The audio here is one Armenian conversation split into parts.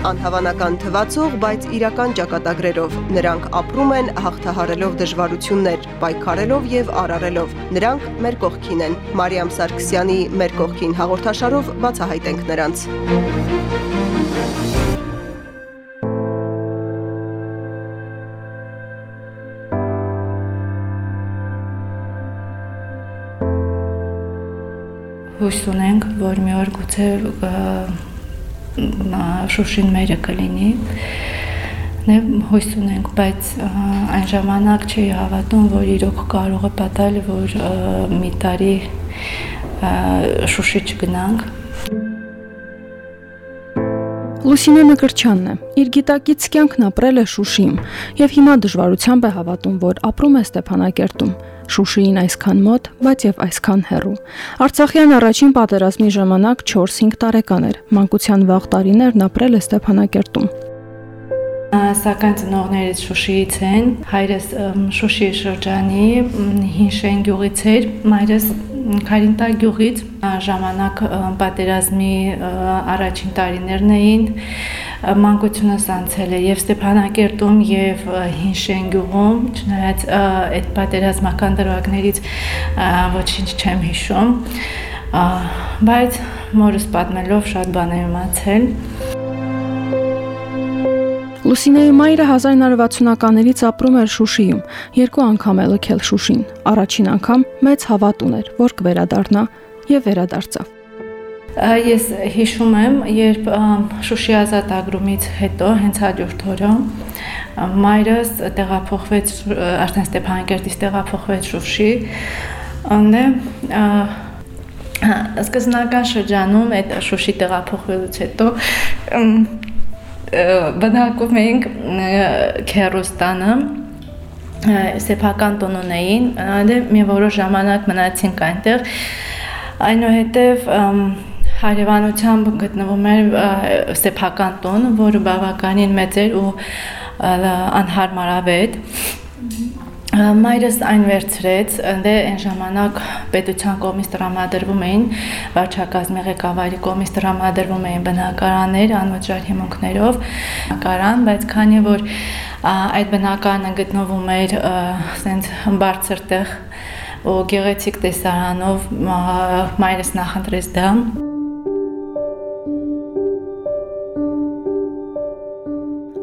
Անհավանական թվացող, բայց իրական ճակատագրերով։ Նրանք ապրում են հաղթահարելով դժվարություններ, պայքարելով եւ արարելով։ Նրանք մեր կողքին են։ Մարիամ Սարգսյանի մեր կողքին հաղորդաշարով բացահայտենք նրանց։ Հույս ունենք, որ մի օր գուցե Շուշին մերը կլինի նե հույս ունենք, բայց այն ժամանակ չի հավատում, որ իրոք կարող է պատալ, որ մի տարի Շուշի չգնանք Լուսինե Մկրչյանն է։ Իր գիտակից կյանքն ապրել է Շուշիում եւ հիմա դժվարությամբ է հավատում, որ ապրում է Ստեփանակերտում։ Շուշիին այսքան մոտ, բայց եւ այսքան հեռու։ Արցախյան առաջին պատերազմի ժամանակ 4-5 տարեկան էր։ Մանկության վաղ տարիներն ապրել է Ստեփանակերտում սակայն ծնողներից Շուշիից են։ Հայրս Շուշի շրջանի Հինշեն գյուղից էր, մայրս Քարինտա գյուղից ժամանակ պատերազմի առաջին տարիներն էին մանկությունս անցել է եւ Ստեփանակերտում եւ Հինշեն գյուղում, չնայած այդ պատերազմական դրվագներից ոչինչ չեմ հիշում, բայց մորս պատմելով շատ բան եմ իմացել։ Լուսինեի մայրը 1960-ականներից ապրում էր Շուշիում։ Երկու անգամ է լքել Շուշին։ Առաջին անգամ մեծ հավատ ուներ, որ կվերադառնա եւ վերադարձավ։ Ես հիշում եմ, երբ Շուշի ազատագրումից հետո հենց հաջորդ օրը մայրս տեղափոխվեց արդեն Ստեփանակերտից տեղափոխվեց Շուշի։ Աննե սկզբնական շրջանում այդ Շուշի տեղափոխվելուց հետո բնակում էինք Քերոստանը սեփական տոնունեին, դե մի որոշ ժամանակ մնացինք այնտեղ։ Այնուհետև հարևանությամբ գտնվում էր սեփական տոն, որը բավականին մեծ էր ու անհարմարավետ Մայրս այն վերցրեց, դե այն ժամանակ պետության կողմից տրամադրվում էին վարչակազմի ղեկավարի կողմից տրամադրվում էին բնակարաններ անվճար հիմունքներով բնակարան, բայց քանի որ այդ բնակարանը գտնվում էր ասենց բարձր տեղ ու գեղեցիկ տեսարանով մայրս նախընտրեց դա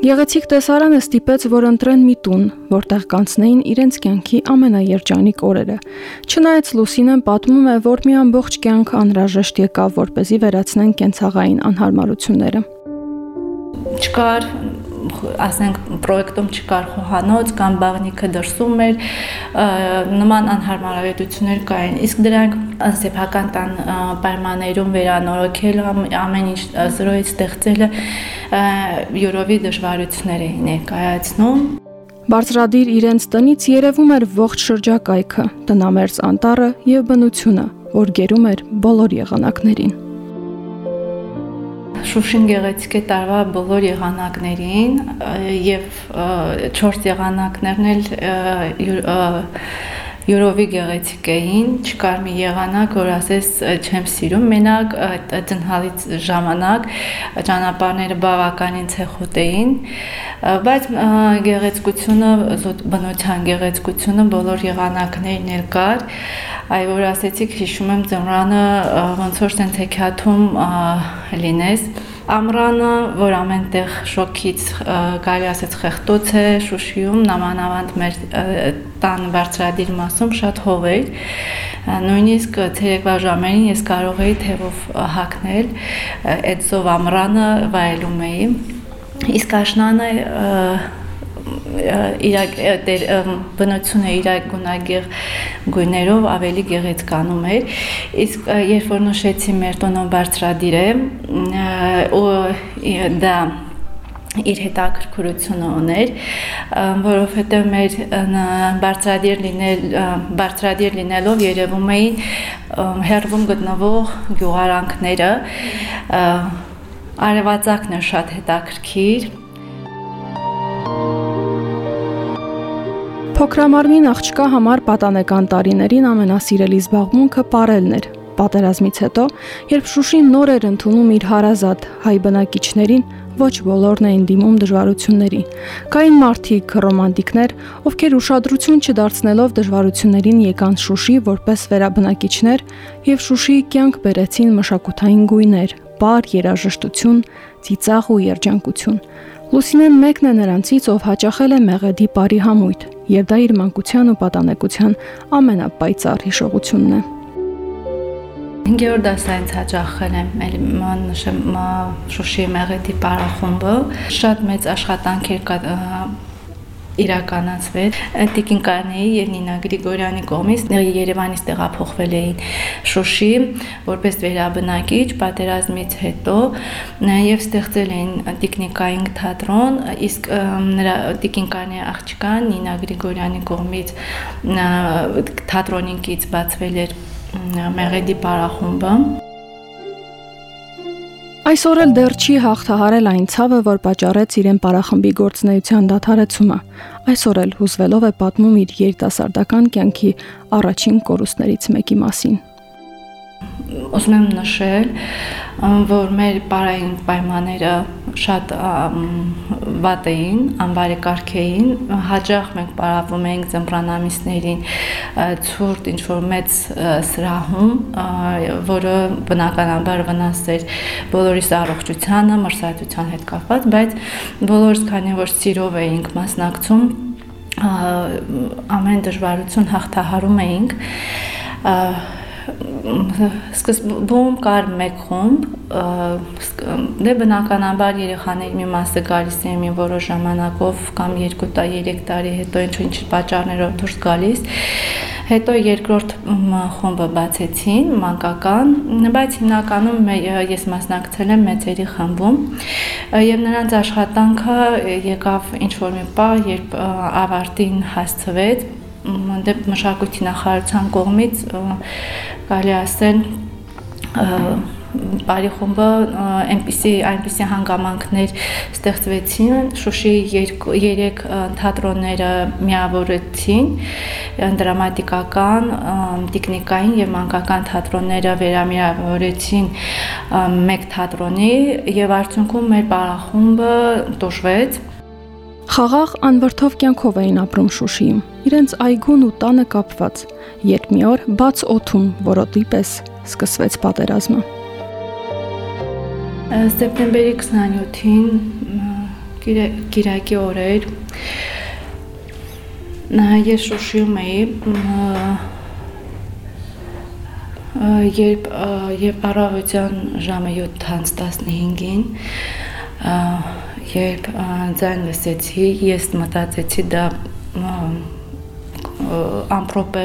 Գեղեցիկ տեսարանը ստիպեց, որ ընտրեն մի տուն, որտեղ կանցնեին իրենց կյանքի ամենաերջանիկ օրերը։ Չնայած Լուսինեն պատմում է, որ մի ամբողջ կյանք անհրաժեշտ եկավ, որպեսզի վերացնեն կենցաղային անհարմարությունները։ Չկար ասենք պրոյեկտում չկար խոհանոց կամ բաղնիքը դրսում էր նման անհարմարավետություններ կային իսկ դրանք սեփական տան պայմաններում վերանորոգել ամեն ինչ զրոյից ստեղծելը յուրովի դժվարություններ էին ներկայացնում Բարձրադիր իրենց տնից երևում էր ողջ շրջակայքը, տնամերձ անտառը եւ բնությունը, որ գերում էր բոլոր եղանակներին։ Շուշին գեղեցիկ է տարվա բոլոր եղանակներին եւ 4 եղանակներն էլ յուրովի գեղեցիկ էին, չկար մի եղանակ, որ ասես չեմ սիրում, մենակ տնհալից ժամանակ ճանապարհները բավականին ցեխոտ էին, բայց գեղեցկությունը, բնության գեղեցկությունը բոլոր եղանակներն էլ կար, այ որ ասեցիք հիշում եմ ծնրանը ոնց որ տենց հեքիաթում լինես Ամրանը, որ ամենտեղ շոքից կարելի ասած խեղտոց է Շուշիում, նամանավանդ մեր տան բարձրադիր մասում շատ հով էր։ Նույնիսկ ցերեկվա ժամերին ես կարող էի թևով հակնել այդ զով ամրանը վայելում էի։ Իսկ աշնանը իր բնությունը իր գունագեղ գույներով ավելի գեղեցկանում էր իսկ երբ որ նշեցի մեր տոնո բարձրադիրը ու դա իր հետաքրքրությունը ուներ, որովհետև մեր բարձրադիր լինել բարձրադիր լինելով երևում էին հերվում գտնվող գյուղարանքները արևածագն է շատ հետաքրքիր Փոքրամարմին աղջկա համար պատանեկան տարիներին ամենասիրելի զբաղմունքը ապարելն էր։ Պատերազմից հետո, երբ Շուշին նոր էր ընդունում իր հարազատ հայ բնակիչներին, ոչ բոլորն էին դիմում դժվարությունների։ Կային մարդիկ, ռոմանտիկներ, ովքեր ուշադրություն չդարձնելով դժվարություններին եկան Շուշի որպես վերաբնակիչներ եւ Շուշիի կյանք բերեցին մշակութային գույներ, բար, երաժշտություն, ծիծաղ ու երջանկություն։ Լուսինեն մեկն է նրանցից, ով հաճախել է Մեղեդի բարի համույթ, եւ դա իր մանկության ու պատանեկության ամենապայծառ հիշողությունն է։ 5-րդ դասայից հաճախել եմ, էլի նշեմ Շուշի Մեղեդի պարախումբը, շատ մեծ աշխատանք էր իրականացվել Տիկին Կարնեի եւ Նինա Գրիգորյանի կողմից Երևանից տեղափոխվել էին Շուշի որպես վերաբնակիչ պատերազմից հետո եւ ստեղծել էին տեխնիկային թատրոն իսկ նրա Տիկին Կարնեի աղջկան Նինա Գրիգորյանի կողմից թատրոնինքից բացվել էր Մեղեդի պարախումբը Այսօր էլ դեռ չի հաղթահարել այն ցավը, որ պատճառեց իրեն պարախմբի գործնեության դադարեցումը։ Այսօր էլ հուզվելով է պատմում իր երիտասարդական կյանքի առաջին կորուստներից մեկի մասին ուզում եմ նշել, որ մեր պարային պայմանները շատ վատ էին, անբարեկարգ էին, հաջող մենք պարավում էինք ծմպրանամիսներին ցուրտ ինչ որ մեծ սրահում, որը բնականաբար վնաս էր բոլորիս առողջությանը, մրսայթության հետ կապված, բայց բոլորս քանի որ սիրով էինք մասնակցում, ամեն դժվարություն հաղթահարում էինք սկզբում կար մեկ խումբ, դե բնականաբար երեխաների մի մասը գալիս էին մի որոշ ժամանակով կամ 2 տարի, 3 տարի հետո ինչ ինչ պատճառներով դուրս գալիս։ Հետո երկրորդ խումբը բացեցին, մանկական, բայց հիմնականում ես մասնակցել եմ մեծերի խմբում եւ նրանց աշխատանքը եկավ ինչ որ մի պահ, երբ ավարտին հասցվեց դե մշակույթի նախարարության կողմից կարելի ասել բարի խումբը այնպիսի այնպիսի հանգամանքներ ստեղծվեցին Շուշիի 3 թատրոնները միավորեցին դրամատիկական, տեխնիկային եւ մանկական թատրոնները վերամիավորեցին մեկ թատրոնի եւ արդյունքում մեր բարախումբը տոշվեց Խաղաղ անվրդով կյանքով էին ապրում Շուշիում, իրենց այգուն ու տանը կապված, երբ մի օր բաց օթում որոտի պես սկսվեց պատերազմը։ Սեպտեմբերի 27-ին Կիրակի օրեր ես Շուշիում էի երբ եւ առավոտյան ժամը 7:15-ին Երբ ձայն լսեցի, ես մտածեցի դա ամպրոպ է,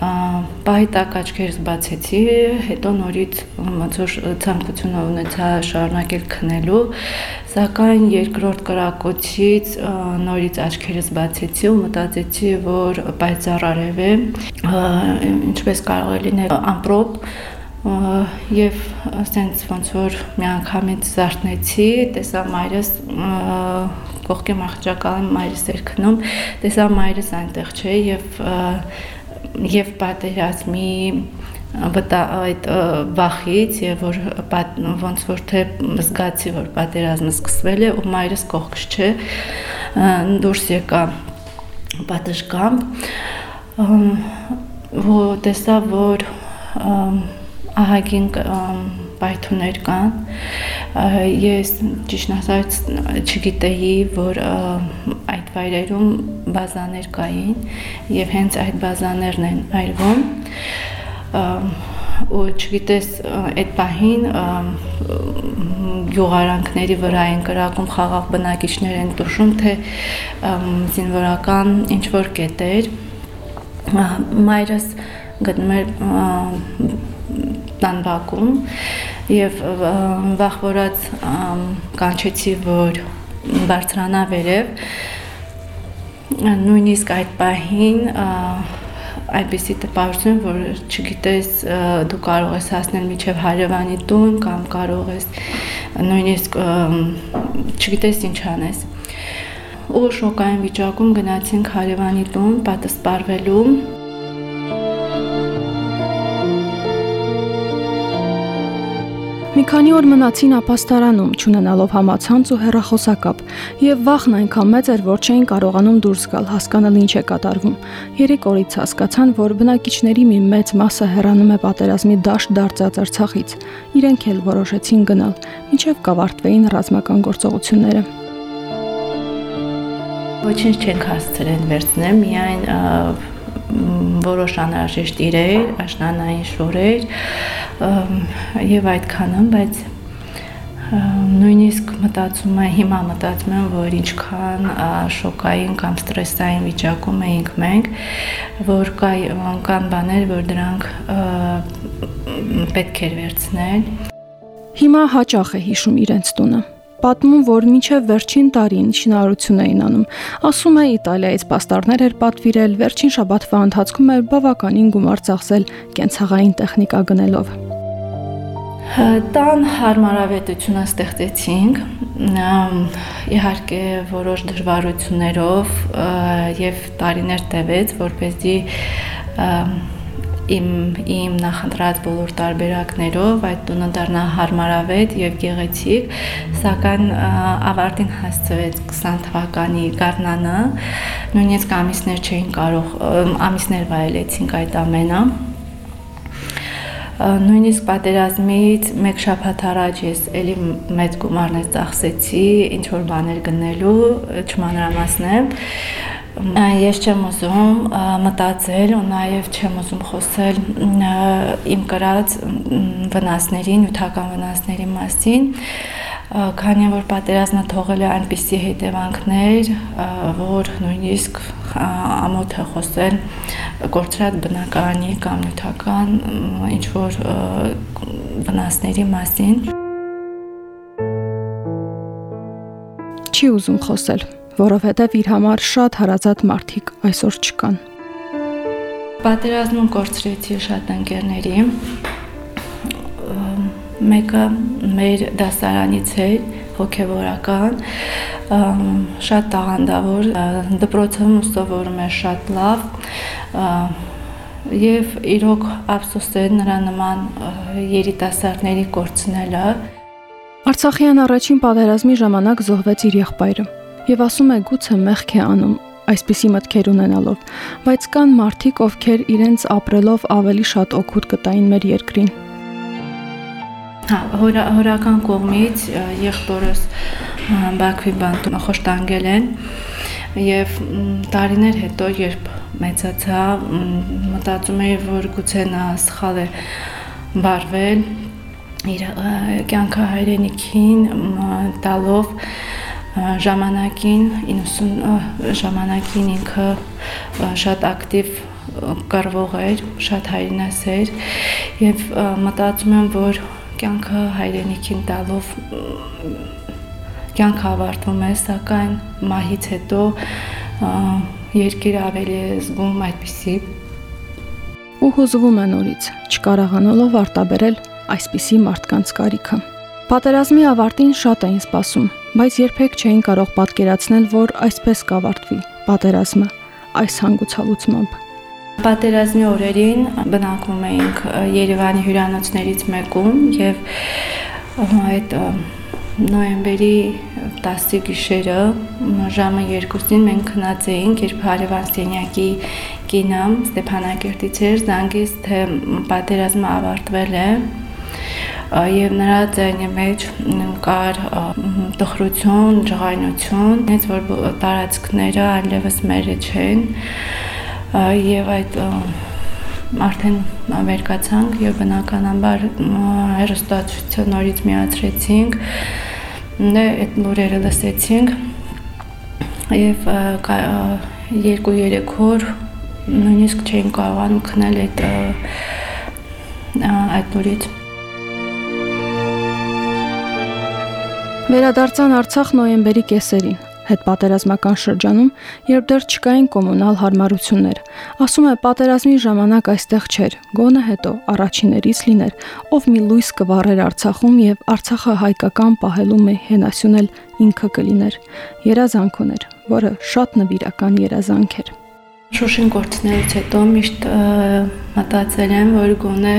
պահիտակ աչքերս բացեցի, հետո նորից ոնց որ ցանկություն ունեցա շարունակել քնելու, սակայն երկրորդ կրակոցից նորից աչքերս բացեցի ու մտածեցի, որ պայծառ արև է, ինչպես կարող է լինել ամպրոպ, եւ ասենց ոնց որ միանգամից զարթնեցի, տեսա մայրս կողքի մախճակալին մայրս էր քնում, տեսա մայրս այնտեղ չէ եւ եւ պատերազմի վտա այդ վախից եւ որ ոնց որ թե զգացի որ պատերազմը սկսվել է ու մայրս կողքս չէ դուրս եկա պատշգամբ որ տեսա որ ահագին պայթուներ կան։ Ես ճիշտ ասած չգիտեի, որ այդ վայրերում բազաներ կային եւ հենց այդ բազաներն են այրվում ու չգիտես այդ պահին յուղարանքների վրա են կրակում խաղաղ բնակիչներ են տուշում թե զինվորական ինչ որ կետեր մայրս գտնում էր տանբակում եւ վախվորած կանչեցի որ բարձրանա վերև նույնիսկ այդ պահին այնպեսի տպավորություն, որ չգիտես դու կարող ես հասնել միջև հարևանի տուն կամ կարող ես նույնիսկ չգիտես ինչ անես։ Ու շոկային վիճակում գնացինք հարևանի տուն պատասպարվելու Մի քանի օր մնացին ապաստարանում, ճանանալով համացանց ու հերախոսակապ, եւ վախն այնքան մեծ էր, որ չէին կարողանում դուրս գալ, հասկանալ ինչ է կատարվում։ Երեք օրից հասկացան, որ բնակիչների մի մեծ մասը հեռանում է պատերազմի դաշտ դարձած Արցախից։ Իրենք էլ որոշեցին գնալ, ինչև կավարտվեին ռազմական գործողությունները։ Ոչինչ չենք հասցրել վերցնել, միայն որոշ անհրաժեշտ իրեր, աշնանային շորեր եւ այդքանը, բայց նույնիսկ մտածում եմ հիմա մտածում եմ որ ինչքան շոկային կամ ստրեսային վիճակում էինք մենք որ կա կան բաներ որ դրանք պետք էր վերցնել հիմա հաճախ է հիշում իրենց տունը պատմում, որ մինչև վերջին տարին շինարարություն էին անում։ Ասում է Իտալիայից պաստառներ էր պատվիրել, վերջին շաբաթվա ընթացքում էր բավականին գումար ծախսել կենցաղային տեխնիկա գնելով։ Տան հարմարավետությունը ստեղծեցինք իհարկե որոշ դժվարություններով եւ տարիներ տևեց, որպեսզի իմ իմ նախընտրած բոլոր տարբերակներով այդ տունը դառնա հարմարավետ եւ գեղեցիկ, սակայն ավարտին հասցվեց 20 թվականի գարնանը, նույնիսկ ամիսներ չէին կարող ամիսներ վայելեցինք այդ ամենը նույնիսկ պատերազմից մեկ շաբաթ առաջ ես էլի մեծ գումարներ ծախսեցի ինչ որ բաներ գնելու չմանրամասնեմ Ես չեմ ուզում մտածել ու նաև չեմ ուզում խոսել իմ կրած վնասների, նյութական վնասների մասին, քանի որ պատերազմը թողել է այնպիսի հետևանքներ, որ նույնիսկ ամոթ է խոսել կորցրած բնակարանի կամ նյութական ինչ որ վնասների մասին։ Չի ուզում խոսել որովհետև իր համար շատ հարազատ մարդիկ այսօր չկան։ Պատերազմում կորցրեցի շատ ընկերների։ Մեկը մեր դասարանից էր, հոգևորական, շատ տաղանդավոր, դպրոցում ուսովորում էր շատ լավ, եւ իրոք ափսոս է նրա նման երիտասարդների կորցնելը։ Արցախյան առաջին պատերազմի ժամանակ զոհվեց իր եղբայրը եւ ասում է գուցե մեղք է անում այսպիսի մտքեր ունենալով, բայց կան մարդիկ, ովքեր իրենց ապրելով ավելի շատ օգուտ կտային մեր երկրին։ Հա, հորա, հորական կողմից եղբորս Բաքվի բանտում խոշտանգել են եւ տարիներ հետո երբ մեծացա մտածում էի որ գուցե նա սխալ է բարվել իր կյանքը հայրենիքին տալով ժամանակին 90 ժամանակին ինքը շատ ակտիվ կռվող էր, շատ հայրենասեր եւ մտածում եմ, որ կյանքը հայրենիքին տալով կյանքը ավարտվում է, սակայն մահից հետո երկիրը ավելի է զգում այդպիսի ու հուզվում է նորից, չկարողանալով արտաբերել այսպիսի մարդկանց կարիքը։ Պատերազմի ավարտին շատ էին սպասում, բայց երբեք չէին կարող պատկերացնել, որ այսպես կավարտվի պատերազմը այս հանգուցալուծմամբ։ Պատերազմի օրերին բնակվում էինք Երևանի հյուրանոցներից մեկում եւ այդ նոյեմբերի 10-ի գիշերը ժամը 2-ին մենք քնած էինք, երբ հարևան Սենյակի կինը Ստեփանակերտից էր զանգից, թե պատերազմը ավարտվել է եւ նրա ձայնի մեջ կար տխրություն, ջղայնություն, հենց որ տարածքները այլևս մերը չեն եւ այդ արդեն վերկացանք եւ բնականաբար հերոստացույցը նորից միացրեցինք դե այդ լուրերը լսեցինք եւ երկու-երեք օր նույնիսկ չէին կարողանում քնել այդ այդ լուրից Վերադարձան Արցախ նոյեմբերի կեսերին, հետպատերազմական շրջանում, երբ դեռ չկային կոմունալ հարմարություններ։ Ասում է, պատերազմի ժամանակ այստեղ չէր, գոնը հետո առաջիներից լիներ, ով մի լույս կվառեր Արցախում եւ Արցախը հայկական պահելու մեհենասյուն էլ ինքը կլիներ։ Երազանք ուներ, որը շատ նվիրական երազանք էր։ Շուշին գործնելուց հետո միշտ մտածել եմ, որ գոնե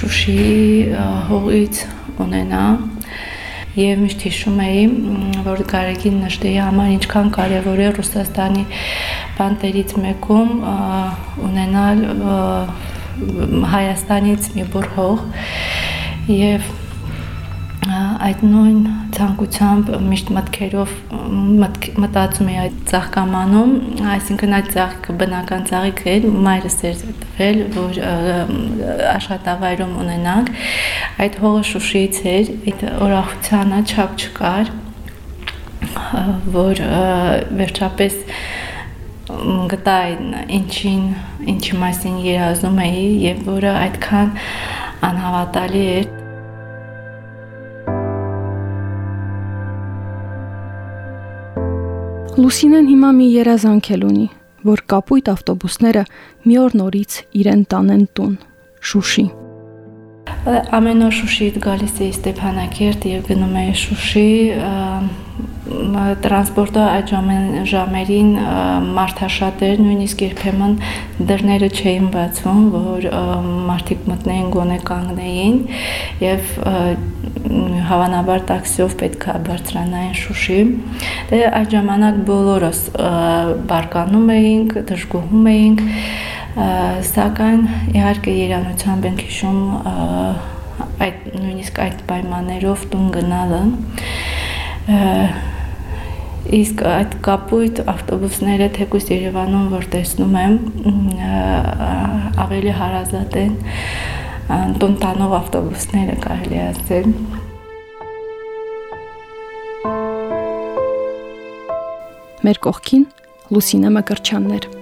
Շուշիի հողից ունենա եւ միշտ հիշում էի, որ Գարեգին Նժդեի համար ինչքան կարեւոր է Ռուսաստանի բանտերից մեկում ունենալ Հայաստանից մի բուր հող եւ այդ նույն ցանկությամբ միշտ մտքերով մտածում էի այդ ցաղկամանում, այսինքն այդ ցաղկը բնական ցաղիկ էր, մայրս էր տվել, որ աշխատավայրում ունենանք։ Այդ հողը Շուշիից էր, այդ օրախությանը չափ չկար, որ վերջապես գտա ինչին ինչի մասին երազում էի եւ որը այդքան անհավատալի էր Լուսինեն հիմա մի երազանք էլ ունի, որ կապույտ ավտոբուսները մի օր նորից իրեն տանեն տուն, Շուշի։ Ամեն օր Շուշիից գալիս էի Ստեփանակերտ եւ գնում էի Շուշի, տրանսպորտը այդ ժամերին մարդաշատ էր, նույնիսկ երբեմն դռները չէին բացվում, որ մարդիկ մտնեին գոնե կանգնեին եւ հավանաբար տաքսիով պետքա բարձրանային Շուշի։ Դե այդ ժամանակ բոլորս բարկանում էինք, դժգոհում էինք, սակայն իհարկե երանությամբ ենք հիշում այդ նույնիսկ այդ պայմաններով տուն գնալը Իսկ այդ կապույտ ավտոբուսները թեկուս Երևանում որ տեսնում եմ ավելի հարազատ են տուն տանող ավտոբուսները կարելի ասել Մեր կողքին Լուսինե Մկրչյաններ